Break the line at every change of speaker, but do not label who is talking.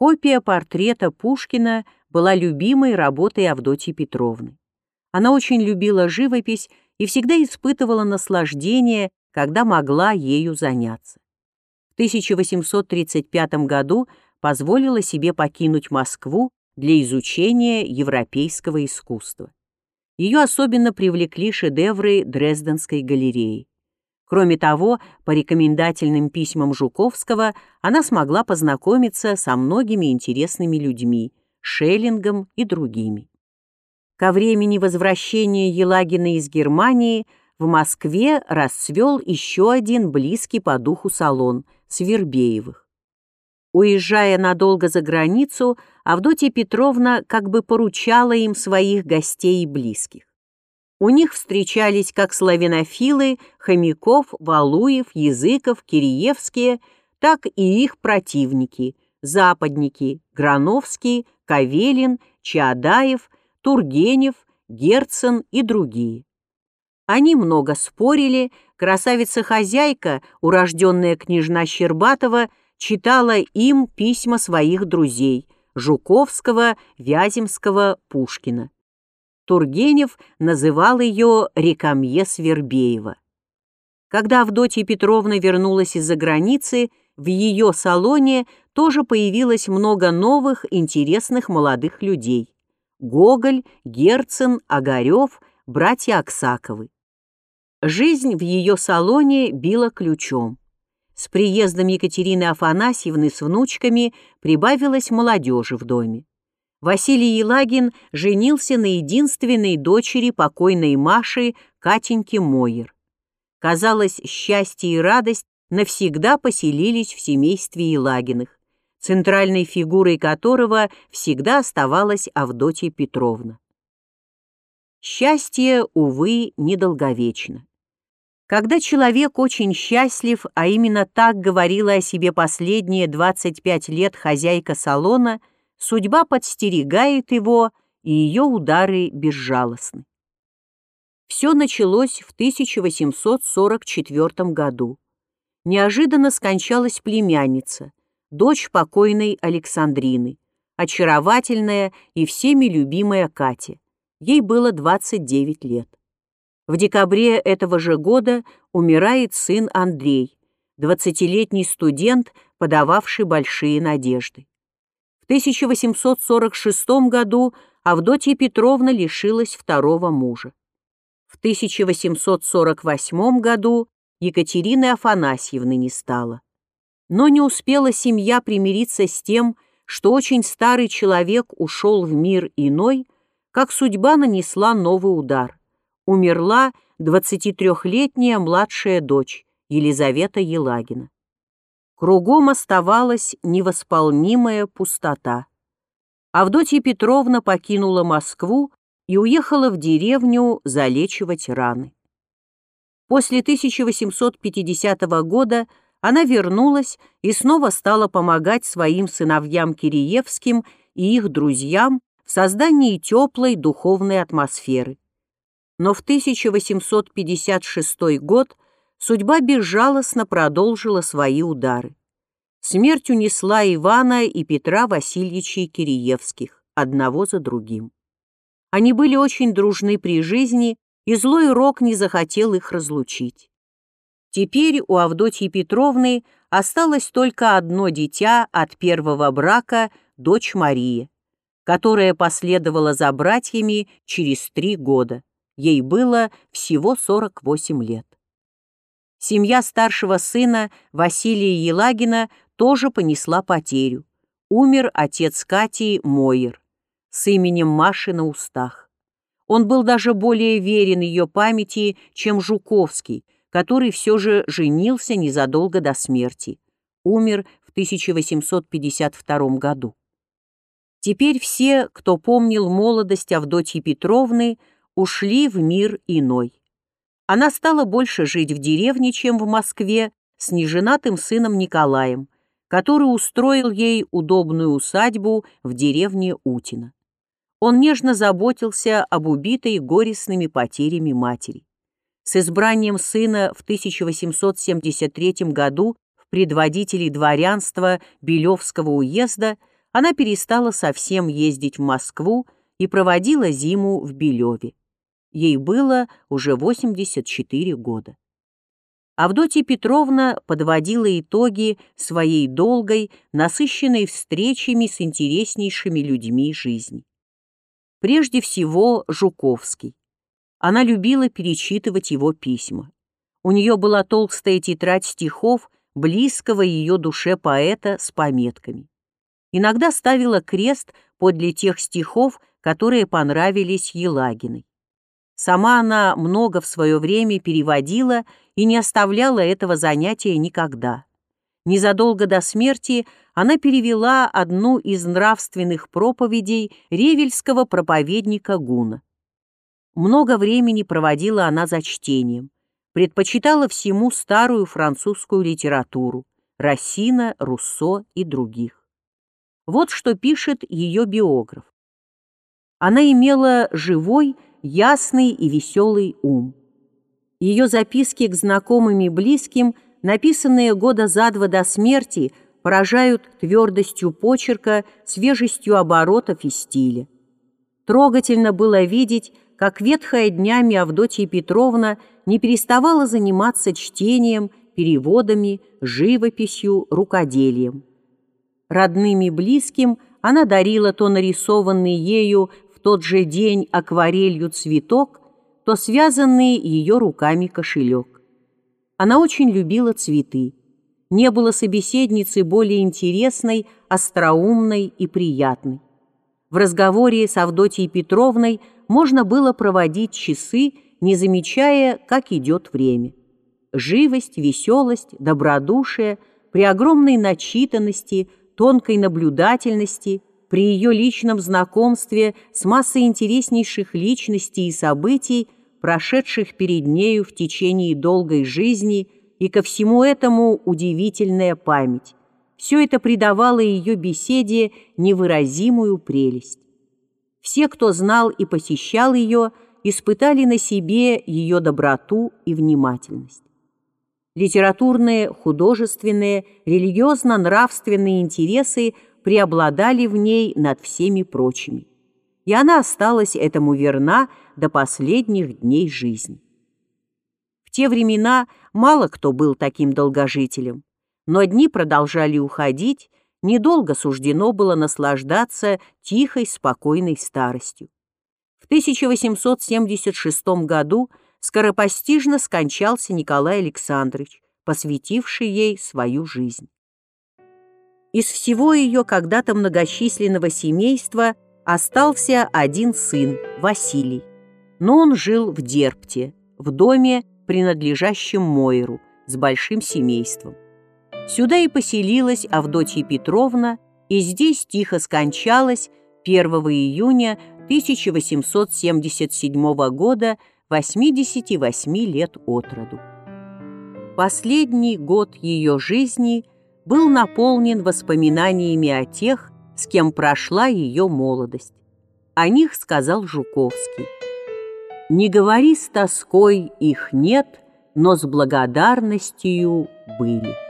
Копия портрета Пушкина была любимой работой Авдотьи Петровны. Она очень любила живопись и всегда испытывала наслаждение, когда могла ею заняться. В 1835 году позволила себе покинуть Москву для изучения европейского искусства. Ее особенно привлекли шедевры Дрезденской галереи. Кроме того, по рекомендательным письмам Жуковского она смогла познакомиться со многими интересными людьми, Шеллингом и другими. Ко времени возвращения Елагина из Германии в Москве расцвел еще один близкий по духу салон – Свербеевых. Уезжая надолго за границу, Авдотья Петровна как бы поручала им своих гостей и близких. У них встречались как славянофилы, Хомяков, Валуев, Языков, Киреевские, так и их противники, западники, Грановский, Кавелин, Чаадаев, Тургенев, Герцен и другие. Они много спорили, красавица-хозяйка, урожденная княжна Щербатова, читала им письма своих друзей – Жуковского, Вяземского, Пушкина. Тургенев называл ее Рекамье Свербеева. Когда Авдотья Петровна вернулась из-за границы, в ее салоне тоже появилось много новых интересных молодых людей. Гоголь, Герцен, Огарев, братья Аксаковы. Жизнь в ее салоне била ключом. С приездом Екатерины Афанасьевны с внучками прибавилось молодежи в доме. Василий Елагин женился на единственной дочери покойной Маши Катеньке Мойер. Казалось, счастье и радость навсегда поселились в семействе Елагиных, центральной фигурой которого всегда оставалась Авдотья Петровна. Счастье, увы, недолговечно. Когда человек очень счастлив, а именно так говорила о себе последние 25 лет хозяйка салона, Судьба подстерегает его, и ее удары безжалостны. Все началось в 1844 году. Неожиданно скончалась племянница, дочь покойной Александрины, очаровательная и всеми любимая Катя. Ей было 29 лет. В декабре этого же года умирает сын Андрей, 20-летний студент, подававший большие надежды. 1846 году Авдотья Петровна лишилась второго мужа. В 1848 году Екатерины Афанасьевны не стало. Но не успела семья примириться с тем, что очень старый человек ушел в мир иной, как судьба нанесла новый удар. Умерла 23-летняя младшая дочь Елизавета Елагина. Кругом оставалась невосполнимая пустота. Авдотья Петровна покинула Москву и уехала в деревню залечивать раны. После 1850 года она вернулась и снова стала помогать своим сыновьям Киреевским и их друзьям в создании теплой духовной атмосферы. Но в 1856 год судьба безжалостно продолжила свои удары. Смерть унесла Ивана и Петра Васильевичей Киреевских, одного за другим. Они были очень дружны при жизни, и злой рок не захотел их разлучить. Теперь у Авдотьи Петровны осталось только одно дитя от первого брака, дочь Мария, которая последовала за братьями через три года. Ей было всего 48 лет. Семья старшего сына Василия Елагина тоже понесла потерю. Умер отец Кати Мойер с именем Маши на устах. Он был даже более верен ее памяти, чем Жуковский, который все же женился незадолго до смерти. Умер в 1852 году. Теперь все, кто помнил молодость Авдотьи Петровны, ушли в мир иной. Она стала больше жить в деревне, чем в Москве, с неженатым сыном Николаем, который устроил ей удобную усадьбу в деревне Утина. Он нежно заботился об убитой горестными потерями матери. С избранием сына в 1873 году в предводителей дворянства Белевского уезда она перестала совсем ездить в Москву и проводила зиму в Белеве. Ей было уже 84 года. Авдотья Петровна подводила итоги своей долгой, насыщенной встречами с интереснейшими людьми жизни. Прежде всего, Жуковский. Она любила перечитывать его письма. У нее была толстая тетрадь стихов близкого ее душе поэта с пометками. Иногда ставила крест подле тех стихов, которые понравились Елагиной. Сама она много в свое время переводила и не оставляла этого занятия никогда. Незадолго до смерти она перевела одну из нравственных проповедей ревельского проповедника Гуна. Много времени проводила она за чтением, предпочитала всему старую французскую литературу, Рассина, Руссо и других. Вот что пишет ее биограф. Она имела живой, ясный и веселый ум. Ее записки к знакомым и близким, написанные года за два до смерти, поражают твердостью почерка, свежестью оборотов и стиля. Трогательно было видеть, как ветхая днями Авдотья Петровна не переставала заниматься чтением, переводами, живописью, рукоделием. Родным и близким она дарила то нарисованный ею тот же день акварелью цветок, то связанный ее руками кошелек. Она очень любила цветы. Не было собеседницы более интересной, остроумной и приятной. В разговоре с Авдотьей Петровной можно было проводить часы, не замечая, как идет время. Живость, веселость, добродушие при огромной начитанности, тонкой наблюдательности – при ее личном знакомстве с массой интереснейших личностей и событий, прошедших перед нею в течение долгой жизни, и ко всему этому удивительная память. Все это придавало ее беседе невыразимую прелесть. Все, кто знал и посещал ее, испытали на себе ее доброту и внимательность. Литературные, художественные, религиозно-нравственные интересы – преобладали в ней над всеми прочими, и она осталась этому верна до последних дней жизни. В те времена мало кто был таким долгожителем, но дни продолжали уходить, недолго суждено было наслаждаться тихой, спокойной старостью. В 1876 году скоропостижно скончался Николай Александрович, посвятивший ей свою жизнь. Из всего ее когда-то многочисленного семейства остался один сын, Василий. Но он жил в Дерпте, в доме, принадлежащем Мойеру, с большим семейством. Сюда и поселилась Авдотья Петровна, и здесь тихо скончалась 1 июня 1877 года 88 лет от роду. Последний год ее жизни – был наполнен воспоминаниями о тех, с кем прошла ее молодость. О них сказал Жуковский. «Не говори с тоской, их нет, но с благодарностью были».